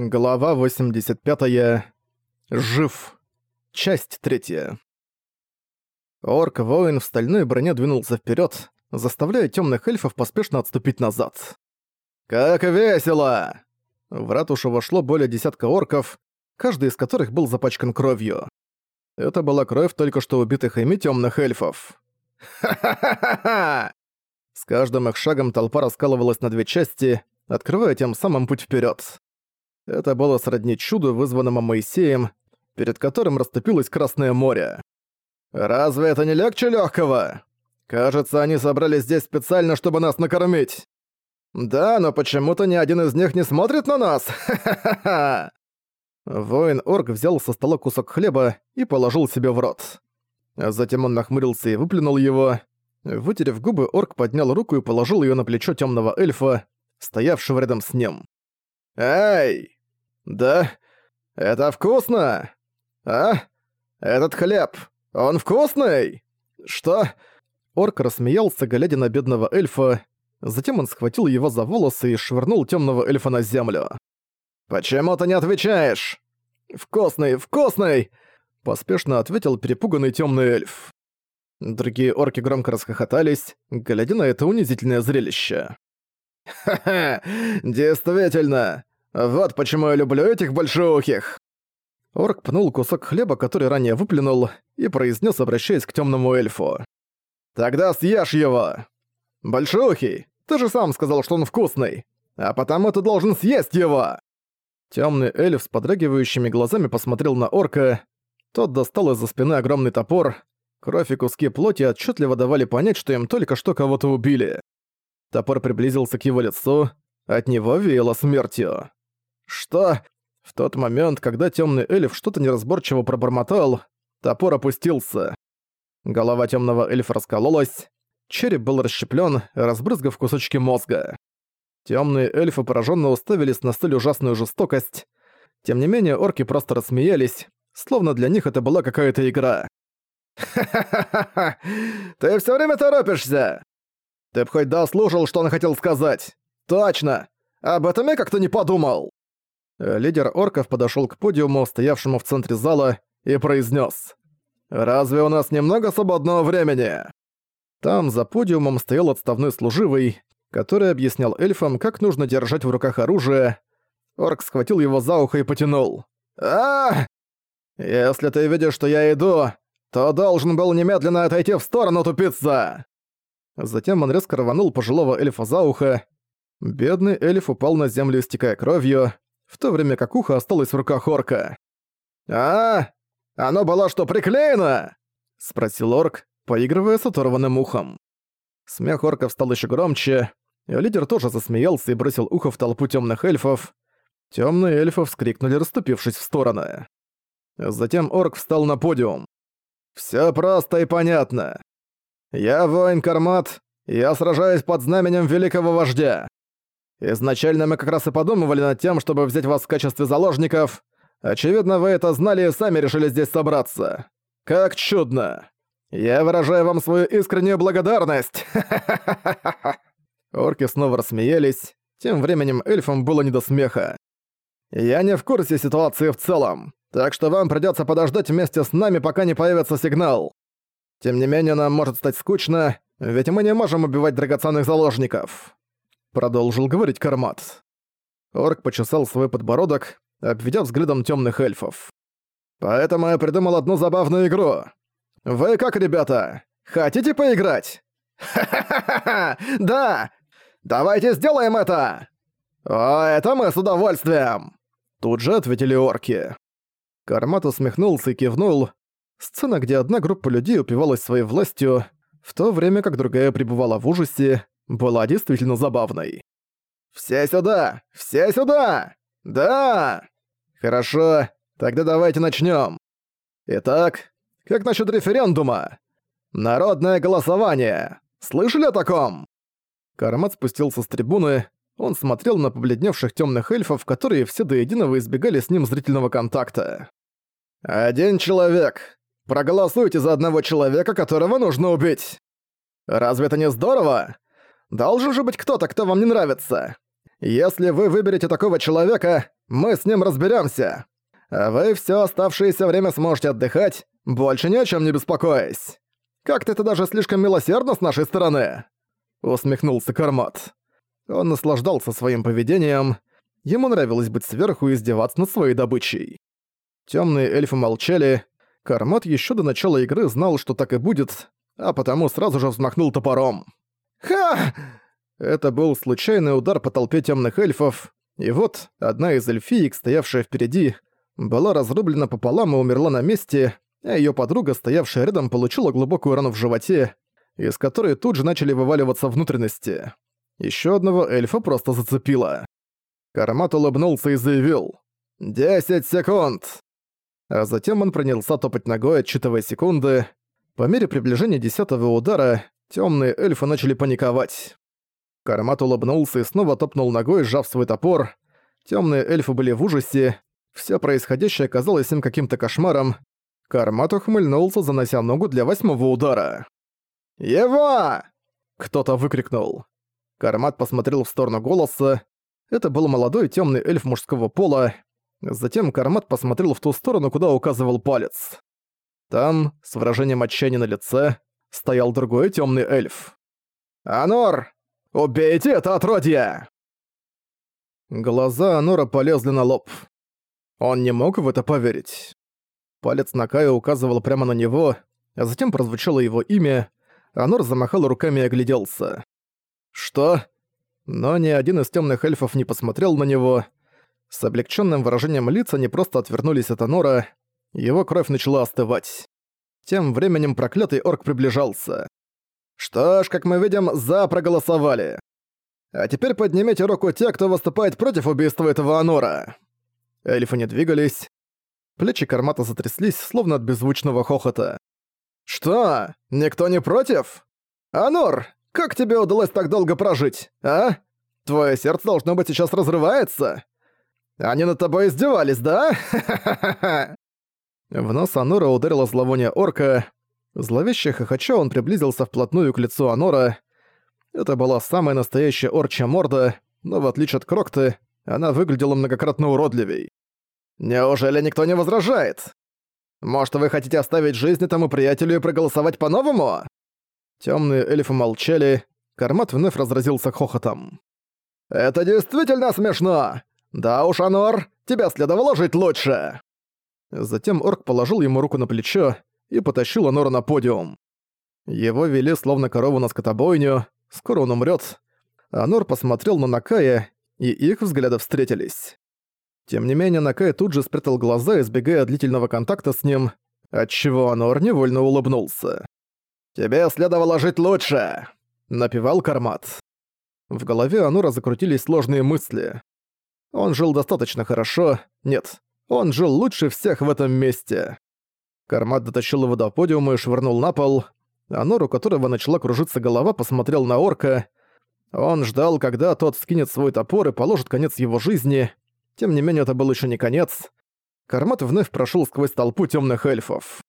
Глава 85. Жив. Часть 3. Орк-воин в стальной броне двинулся вперед, заставляя темных эльфов поспешно отступить назад. «Как весело!» В ратушу вошло более десятка орков, каждый из которых был запачкан кровью. Это была кровь только что убитых ими темных эльфов. «Ха-ха-ха-ха!» С каждым их шагом толпа раскалывалась на две части, открывая тем самым путь вперед. Это было сродни чуду, вызванному Моисеем, перед которым расступилось Красное море. «Разве это не легче легкого? Кажется, они собрались здесь специально, чтобы нас накормить. Да, но почему-то ни один из них не смотрит на нас. Ха-ха-ха!» Воин-орк взял со стола кусок хлеба и положил себе в рот. Затем он нахмурился и выплюнул его. Вытерев губы, орк поднял руку и положил ее на плечо темного эльфа, стоявшего рядом с ним. «Эй! «Да? Это вкусно! А? Этот хлеб, он вкусный? Что?» Орк рассмеялся, глядя на бедного эльфа, затем он схватил его за волосы и швырнул темного эльфа на землю. «Почему ты не отвечаешь?» «Вкусный, вкусный!» — поспешно ответил перепуганный темный эльф. Другие орки громко расхохотались, глядя на это унизительное зрелище. «Ха-ха! Действительно! Вот почему я люблю этих большоухих!» Орк пнул кусок хлеба, который ранее выплюнул, и произнес, обращаясь к темному эльфу. «Тогда съешь его!» «Большоухий, ты же сам сказал, что он вкусный, а потому ты должен съесть его!» Темный эльф с подрагивающими глазами посмотрел на орка. Тот достал из-за спины огромный топор. Кровь и куски плоти отчетливо давали понять, что им только что кого-то убили. Топор приблизился к его лицу, от него веяло смертью. «Что?» В тот момент, когда темный эльф что-то неразборчиво пробормотал, топор опустился. Голова темного эльфа раскололась, череп был расщеплен, разбрызгав кусочки мозга. Темные эльфы пораженно уставились на столь ужасную жестокость. Тем не менее, орки просто рассмеялись, словно для них это была какая-то игра. «Ха-ха-ха-ха! Ты все время торопишься! Ты б хоть дослушал, что он хотел сказать! Точно! Об этом я как-то не подумал!» Лидер орков подошёл к подиуму, стоявшему в центре зала, и произнес: «Разве у нас немного свободного времени?» Там за подиумом стоял отставной служивый, который объяснял эльфам, как нужно держать в руках оружие. Орк схватил его за ухо и потянул. а Если ты видишь, что я иду, то должен был немедленно отойти в сторону, тупица!» Затем он резко рванул пожилого эльфа за ухо. Бедный эльф упал на землю, истекая кровью в то время как ухо осталось в руках орка. «А, оно было что, приклеено?» — спросил орк, поигрывая с оторванным ухом. Смех орков стал еще громче, и лидер тоже засмеялся и бросил ухо в толпу темных эльфов. Темные эльфы вскрикнули, расступившись в стороны. Затем орк встал на подиум. Все просто и понятно. Я воин Кармат, я сражаюсь под знаменем великого вождя. Изначально мы как раз и подумывали над тем, чтобы взять вас в качестве заложников. Очевидно, вы это знали и сами решили здесь собраться. Как чудно! Я выражаю вам свою искреннюю благодарность!» Орки снова рассмеялись. Тем временем эльфам было не до смеха. «Я не в курсе ситуации в целом, так что вам придётся подождать вместе с нами, пока не появится сигнал. Тем не менее, нам может стать скучно, ведь мы не можем убивать драгоценных заложников продолжил говорить Кармат. Орк почесал свой подбородок, обведя взглядом темных эльфов. «Поэтому я придумал одну забавную игру. Вы как, ребята, хотите поиграть?» «Ха-ха-ха-ха! Да! Давайте сделаем это!» «О, это мы с удовольствием!» Тут же ответили орки. Кармат усмехнулся и кивнул. Сцена, где одна группа людей упивалась своей властью, в то время как другая пребывала в ужасе, была действительно забавной. «Все сюда! Все сюда! Да! Хорошо, тогда давайте начнем. Итак, как насчет референдума? Народное голосование! Слышали о таком?» Кармат спустился с трибуны, он смотрел на побледневших темных эльфов, которые все до единого избегали с ним зрительного контакта. «Один человек! Проголосуйте за одного человека, которого нужно убить! Разве это не здорово? Должен же быть кто-то, кто вам не нравится. Если вы выберете такого человека, Мы с ним разберемся. А вы все оставшееся время сможете отдыхать, больше ни о чем не беспокоясь. Как-то это даже слишком милосердно с нашей стороны!» Усмехнулся Кармат. Он наслаждался своим поведением. Ему нравилось быть сверху и издеваться над своей добычей. Темные эльфы молчали. Кармат еще до начала игры знал, что так и будет, а потому сразу же взмахнул топором. «Ха!» Это был случайный удар по толпе темных эльфов, и вот одна из эльфиек, стоявшая впереди, была разрублена пополам и умерла на месте, а её подруга, стоявшая рядом, получила глубокую рану в животе, из которой тут же начали вываливаться внутренности. Ещё одного эльфа просто зацепило. Кармат улыбнулся и заявил «Десять секунд!» А затем он принялся топать ногой, отчитывая секунды. По мере приближения десятого удара, тёмные эльфы начали паниковать. Кармат улыбнулся и снова топнул ногой, сжав свой топор. Тёмные эльфы были в ужасе, все происходящее казалось им каким-то кошмаром. Кармат ухмыльнулся, занося ногу для восьмого удара. «Его!» — кто-то выкрикнул. Кармат посмотрел в сторону голоса. Это был молодой темный эльф мужского пола. Затем Кармат посмотрел в ту сторону, куда указывал палец. Там, с выражением отчаяния на лице, стоял другой темный эльф. «Анор! Убейте это отродье!» Глаза Анора полезли на лоб. Он не мог в это поверить. Палец Накая указывал прямо на него, а затем прозвучало его имя, Анор замахал руками и огляделся. «Что?» Но ни один из темных эльфов не посмотрел на него. С облегченным выражением лица они просто отвернулись от Анора, его кровь начала остывать. Тем временем проклятый орк приближался. «Что ж, как мы видим, «за» проголосовали. А теперь поднимите руку те, кто выступает против убийства этого Анора». Эльфы не двигались. Плечи Кармата затряслись, словно от беззвучного хохота. «Что? Никто не против? Анор, как тебе удалось так долго прожить, а? Твое сердце должно быть сейчас разрывается? Они над тобой издевались, да? В нос Анора ударила зловоние орка. Зловеще хохоча он приблизился вплотную к лицу Анора. Это была самая настоящая орчья морда, но в отличие от Крокты, она выглядела многократно уродливей. «Неужели никто не возражает? Может, вы хотите оставить жизнь этому приятелю и проголосовать по-новому?» Тёмные эльфы молчали, Кармат вновь разразился хохотом. «Это действительно смешно! Да уж, Анор, тебя следовало жить лучше!» Затем орк положил ему руку на плечо и потащил Анора на подиум. Его вели словно корову на скотобойню, скоро он умрет. Анор посмотрел на Накая и их взгляды встретились. Тем не менее, Накай тут же спрятал глаза, избегая длительного контакта с ним, отчего Анор невольно улыбнулся. «Тебе следовало жить лучше!» — напевал Кармат. В голове Анора закрутились сложные мысли. Он жил достаточно хорошо, нет, он жил лучше всех в этом месте. Кармат дотащил его до подиума и швырнул на пол. Анор, у которого начала кружиться голова, посмотрел на орка, он ждал, когда тот скинет свой топор и положит конец его жизни. Тем не менее, это был еще не конец. Кармат вновь прошел сквозь толпу темных эльфов.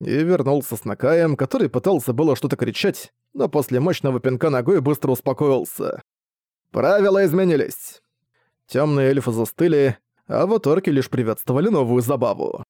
И вернулся с Накаем, который пытался было что-то кричать, но после мощного пинка ногой быстро успокоился. Правила изменились. Темные эльфы застыли, а вот орки лишь приветствовали новую забаву.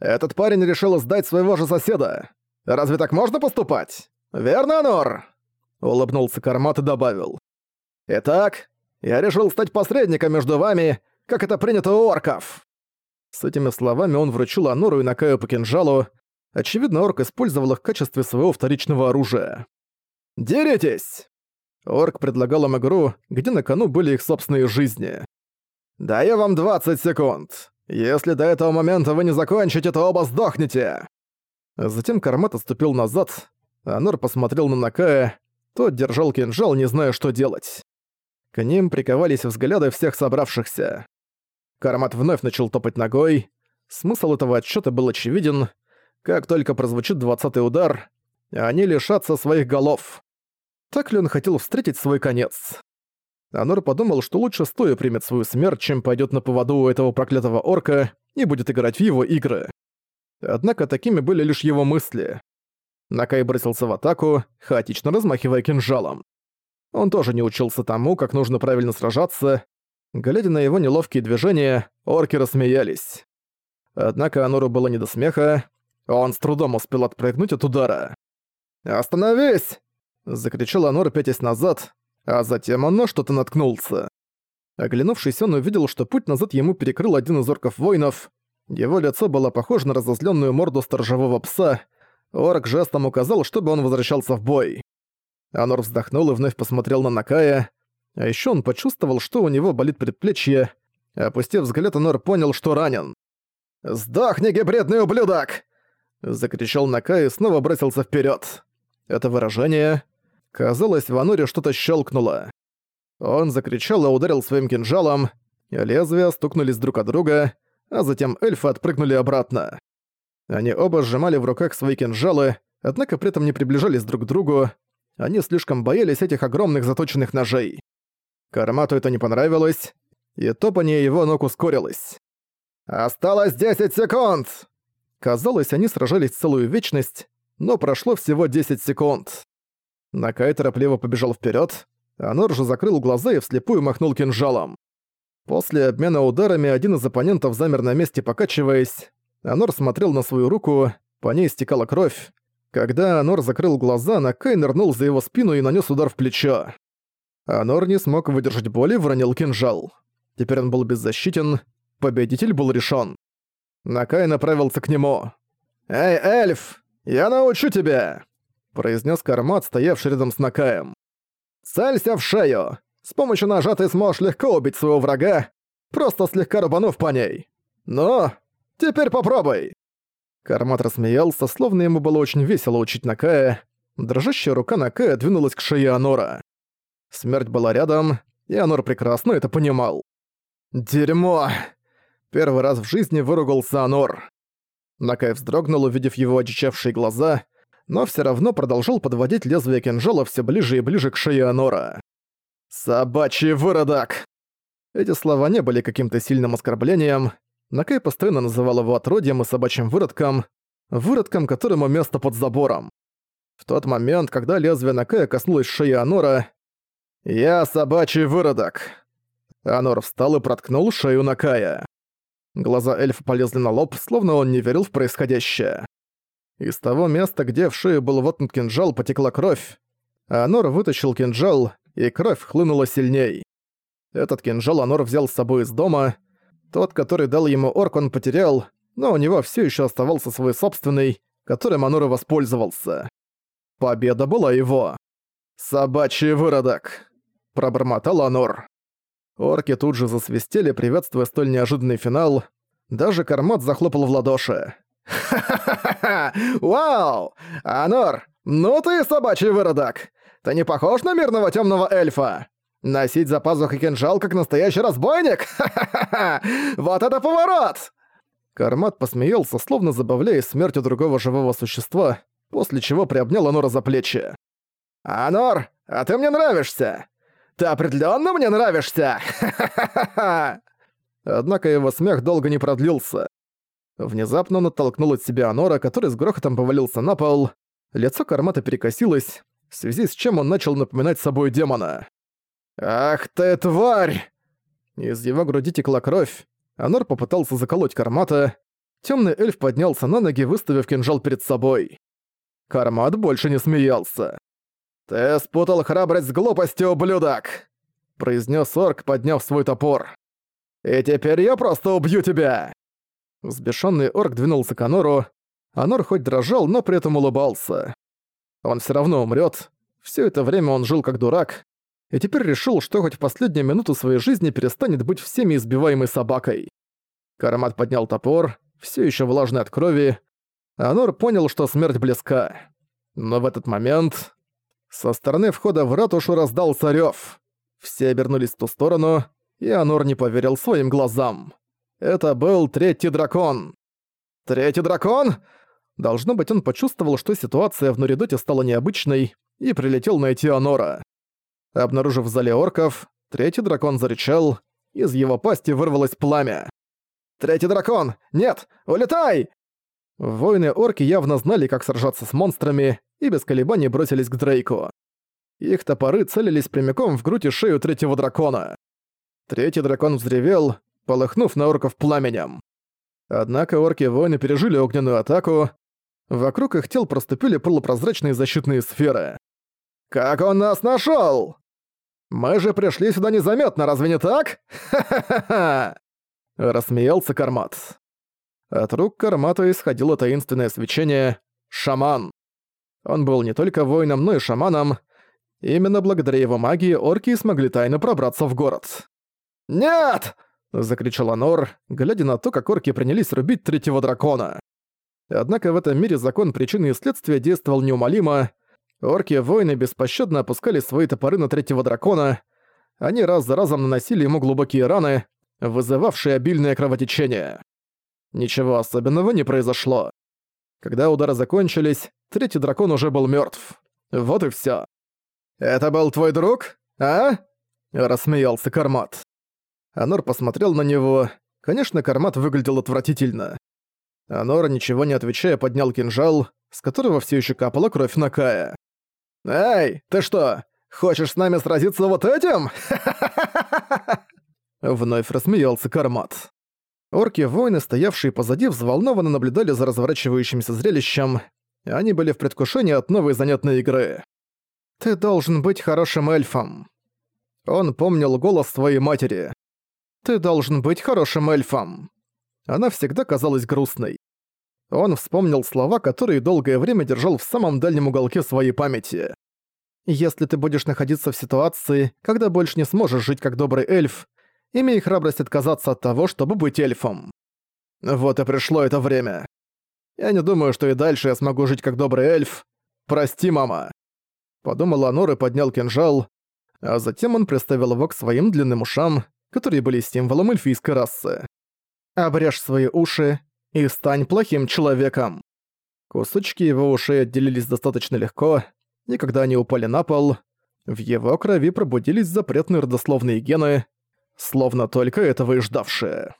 Этот парень решил сдать своего же соседа. Разве так можно поступать? Верно, Нор? Улыбнулся Кармат и добавил. «Итак, я решил стать посредником между вами, как это принято у орков». С этими словами он вручил Анору и Накаю по кинжалу. Очевидно, орк использовал их в качестве своего вторичного оружия. «Деритесь!» Орк предлагал им игру, где на кону были их собственные жизни. «Даю вам 20 секунд. Если до этого момента вы не закончите, то оба сдохнете!» Затем Кармат отступил назад. Анор посмотрел на Накая, тот держал кинжал, не зная, что делать. К ним приковались взгляды всех собравшихся. Кармат вновь начал топать ногой. Смысл этого отчета был очевиден. Как только прозвучит двадцатый удар, они лишатся своих голов. Так ли он хотел встретить свой конец? Анор подумал, что лучше стоя примет свою смерть, чем пойдет на поводу у этого проклятого орка и будет играть в его игры. Однако такими были лишь его мысли. Накай бросился в атаку, хаотично размахивая кинжалом. Он тоже не учился тому, как нужно правильно сражаться. Глядя на его неловкие движения, орки рассмеялись. Однако Анору было не до смеха, он с трудом успел отпрыгнуть от удара. «Остановись!» — закричал Анор пятясь назад, а затем он на что-то наткнулся. Оглянувшись, он увидел, что путь назад ему перекрыл один из орков-воинов. Его лицо было похоже на разозленную морду сторожевого пса. Орк жестом указал, чтобы он возвращался в бой. Анор вздохнул и вновь посмотрел на Накая. А еще он почувствовал, что у него болит предплечье. Опустив взгляд, Анор понял, что ранен. «Сдохни, гибридный ублюдок!» Закричал Накай и снова бросился вперед. Это выражение... Казалось, в Аноре что-то щелкнуло. Он закричал и ударил своим кинжалом, лезвия стукнулись друг от друга, а затем эльфы отпрыгнули обратно. Они оба сжимали в руках свои кинжалы, однако при этом не приближались друг к другу, они слишком боялись этих огромных заточенных ножей. Кармату это не понравилось, и топание его ног ускорилось. «Осталось 10 секунд!» Казалось, они сражались целую вечность, но прошло всего 10 секунд. Накай торопливо побежал вперед, Анор же закрыл глаза и вслепую махнул кинжалом. После обмена ударами один из оппонентов замер на месте, покачиваясь. Анор смотрел на свою руку, по ней стекала кровь. Когда Анор закрыл глаза, Накай нырнул за его спину и нанес удар в плечо. Анор не смог выдержать боли, вронил кинжал. Теперь он был беззащитен, победитель был решен. Накай направился к нему. «Эй, эльф, я научу тебя!» Произнес Кармат, стоявший рядом с Накаем. «Целься в шею! С помощью ножа ты сможешь легко убить своего врага, просто слегка рубанув по ней. Ну, теперь попробуй!» Кармат рассмеялся, словно ему было очень весело учить Накая. Дрожащая рука Накая двинулась к шее Анора. Смерть была рядом, и Анор прекрасно это понимал. «Дерьмо!» Первый раз в жизни выругался Анор. Накай вздрогнул, увидев его одичавшие глаза, но все равно продолжал подводить лезвие кинжала все ближе и ближе к шее Анора. «Собачий выродок!» Эти слова не были каким-то сильным оскорблением. Накай постоянно называл его отродьем и собачьим выродком, выродком, которому место под забором. В тот момент, когда лезвие Накая коснулось шеи Анора, «Я собачий выродок!» Анор встал и проткнул шею Накая. Глаза эльфа полезли на лоб, словно он не верил в происходящее. Из того места, где в шею был воткнут кинжал, потекла кровь. Анор вытащил кинжал, и кровь хлынула сильней. Этот кинжал Анор взял с собой из дома. Тот, который дал ему орк, он потерял, но у него все еще оставался свой собственный, которым Анор воспользовался. Победа была его. «Собачий выродок!» – пробормотал Анор. Орки тут же засвистели, приветствуя столь неожиданный финал. Даже Кармат захлопал в ладоши. «Ха-ха-ха! Вау! Анор, ну ты собачий выродок! Ты не похож на мирного темного эльфа? Носить за пазухой кинжал, как настоящий разбойник? Вот это поворот!» Кармат посмеялся, словно забавляясь смертью другого живого существа, после чего приобнял Анора за плечи. «Анор, а ты мне нравишься! Ты определенно мне нравишься! Ха-ха-ха-ха!» Однако его смех долго не продлился. Внезапно он оттолкнул от себя Анора, который с грохотом повалился на пол. Лицо Кармата перекосилось, в связи с чем он начал напоминать собой демона. «Ах ты, тварь!» Из его груди текла кровь. Анор попытался заколоть Кармата. Темный эльф поднялся на ноги, выставив кинжал перед собой. Кармат больше не смеялся. «Ты спутал храбрость с глупостью, ублюдок!» произнес орк, подняв свой топор. «И теперь я просто убью тебя!» Взбешенный орк двинулся к Анору. Анор хоть дрожал, но при этом улыбался. Он все равно умрет. Все это время он жил как дурак, и теперь решил, что хоть в последнюю минуту своей жизни перестанет быть всеми избиваемой собакой. Карамат поднял топор, все еще влажный от крови. Анор понял, что смерть близка. Но в этот момент со стороны входа в ратушу раздался рёв. Все обернулись в ту сторону, и Анор не поверил своим глазам. Это был третий дракон. Третий дракон? Должно быть, он почувствовал, что ситуация в Норидоте стала необычной, и прилетел найти Анора. Обнаружив в зале орков, третий дракон зарычал, из его пасти вырвалось пламя. «Третий дракон! Нет! Улетай!» Воины-орки явно знали, как сражаться с монстрами, и без колебаний бросились к Дрейку. Их топоры целились прямиком в грудь и шею третьего дракона. Третий дракон взревел, полыхнув на орков пламенем. Однако орки-воины пережили огненную атаку. Вокруг их тел проступили полупрозрачные защитные сферы. «Как он нас нашёл? Мы же пришли сюда незаметно, разве не так? Ха-ха-ха!» Рассмеялся Кармат. От рук Кармата исходило таинственное свечение «Шаман». Он был не только воином, но и шаманом. Именно благодаря его магии орки смогли тайно пробраться в город. «Нет!» — закричал Нор, глядя на то, как орки принялись рубить третьего дракона. Однако в этом мире закон причины и следствия действовал неумолимо. Орки-воины беспощадно опускали свои топоры на третьего дракона. Они раз за разом наносили ему глубокие раны, вызывавшие обильное кровотечение. Ничего особенного не произошло. Когда удары закончились, третий дракон уже был мертв. Вот и все. «Это был твой друг, а?» – рассмеялся Кармат. Анор посмотрел на него. Конечно, Кармат выглядел отвратительно. Анор, ничего не отвечая, поднял кинжал, с которого все еще капала кровь на Кая. «Эй, ты что, хочешь с нами сразиться вот этим?» Вновь рассмеялся Кармат. Орки-воины, стоявшие позади, взволнованно наблюдали за разворачивающимся зрелищем. Они были в предвкушении от новой занятной игры. «Ты должен быть хорошим эльфом». Он помнил голос своей матери. «Ты должен быть хорошим эльфом». Она всегда казалась грустной. Он вспомнил слова, которые долгое время держал в самом дальнем уголке своей памяти. «Если ты будешь находиться в ситуации, когда больше не сможешь жить как добрый эльф, имей храбрость отказаться от того, чтобы быть эльфом. Вот и пришло это время. Я не думаю, что и дальше я смогу жить как добрый эльф. Прости, мама. Подумал Анор и поднял кинжал, а затем он приставил его к своим длинным ушам, которые были символом эльфийской расы. «Обрежь свои уши и стань плохим человеком». Кусочки его ушей отделились достаточно легко, и когда они упали на пол, в его крови пробудились запретные родословные гены, словно только этого и ждавшие.